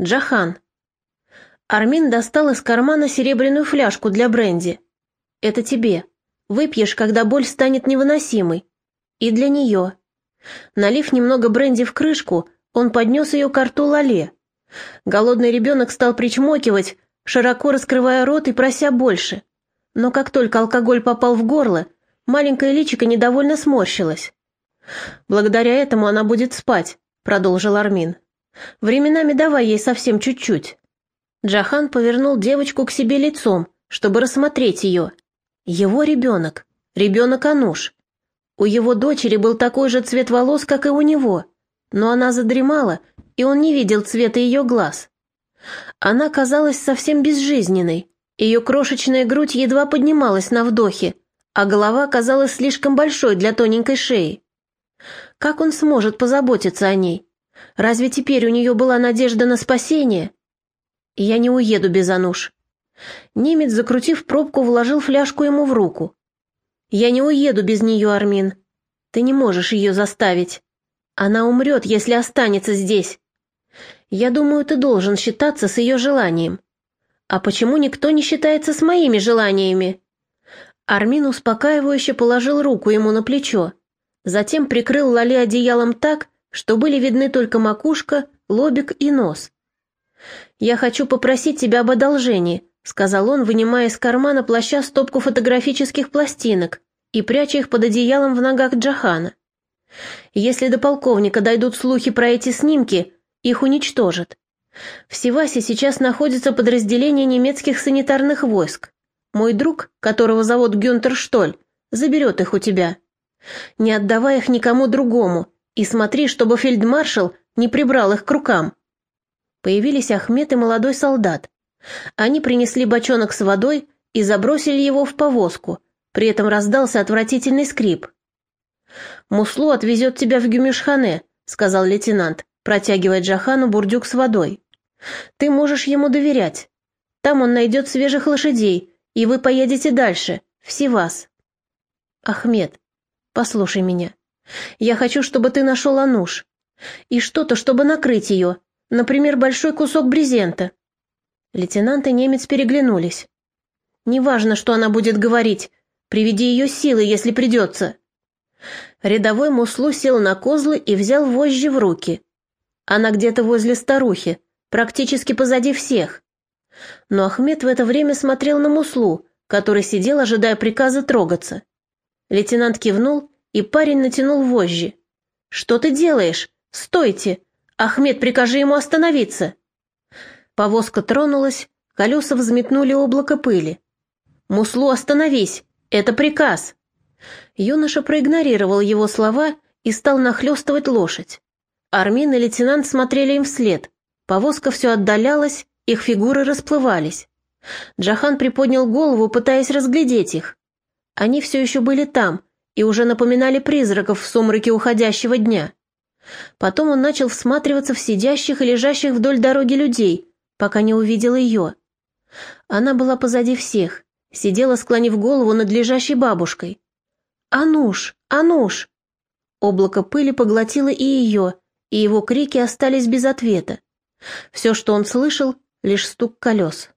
Джахан. Армин достал из кармана серебряную фляжку для бренди. Это тебе. Выпьешь, когда боль станет невыносимой. И для нее. Налив немного бренди в крышку, он поднес ее к рту Лале. Голодный ребенок стал причмокивать, широко раскрывая рот и прося больше. Но как только алкоголь попал в горло, маленькое личико недовольно сморщилось. «Благодаря этому она будет спать», — продолжил Армин. «Временами давай ей совсем чуть-чуть». Джахан повернул девочку к себе лицом, чтобы рассмотреть ее. Его ребенок, ребенок Ануш. У его дочери был такой же цвет волос, как и у него, но она задремала, и он не видел цвета ее глаз. Она казалась совсем безжизненной, ее крошечная грудь едва поднималась на вдохе, а голова казалась слишком большой для тоненькой шеи. Как он сможет позаботиться о ней? Разве теперь у нее была надежда на спасение? Я не уеду без Ануш. Немец, закрутив пробку, вложил фляжку ему в руку. Я не уеду без нее, Армин. Ты не можешь ее заставить. Она умрет, если останется здесь. Я думаю, ты должен считаться с ее желанием. А почему никто не считается с моими желаниями? Армин успокаивающе положил руку ему на плечо. Затем прикрыл Лали одеялом так, что были видны только макушка, лобик и нос. «Я хочу попросить тебя об одолжении», — сказал он, вынимая из кармана плаща стопку фотографических пластинок и пряча их под одеялом в ногах Джахана. «Если до полковника дойдут слухи про эти снимки, их уничтожат. В Севасе сейчас находится подразделение немецких санитарных войск. Мой друг, которого зовут Гюнтер Штоль, заберет их у тебя. Не отдавай их никому другому, и смотри, чтобы фельдмаршал не прибрал их к рукам. Появились Ахмед и молодой солдат. Они принесли бочонок с водой и забросили его в повозку, при этом раздался отвратительный скрип. «Муслу отвезет тебя в Гюмишхане», — сказал лейтенант, протягивая Джахану бурдюк с водой. «Ты можешь ему доверять. Там он найдет свежих лошадей, и вы поедете дальше, в Сивас». «Ахмед, послушай меня. Я хочу, чтобы ты нашел Ануш. И что-то, чтобы накрыть ее, Например, большой кусок брезента. Лейтенант и немец переглянулись. Неважно, что она будет говорить. Приведи ее силы, если придется. Рядовой Муслу сел на козлы и взял вожжи в руки. Она где-то возле старухи, практически позади всех. Но Ахмед в это время смотрел на Муслу, который сидел, ожидая приказа трогаться. Лейтенант кивнул, и парень натянул вожжи. «Что ты делаешь? Стойте! «Ахмед, прикажи ему остановиться!» Повозка тронулась, колеса взметнули облако пыли. «Муслу, остановись! Это приказ!» Юноша проигнорировал его слова и стал нахлестывать лошадь. Армин и лейтенант смотрели им вслед. Повозка все отдалялась, их фигуры расплывались. Джахан приподнял голову, пытаясь разглядеть их. Они все еще были там и уже напоминали призраков в сумраке уходящего дня. Потом он начал всматриваться в сидящих и лежащих вдоль дороги людей, пока не увидел ее. Она была позади всех, сидела, склонив голову над лежащей бабушкой. «Ануш! Ануш!» Облако пыли поглотило и ее, и его крики остались без ответа. Все, что он слышал, лишь стук колес.